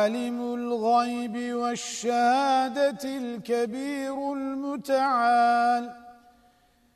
عالم الغيب والشهادة الكبير المتعال.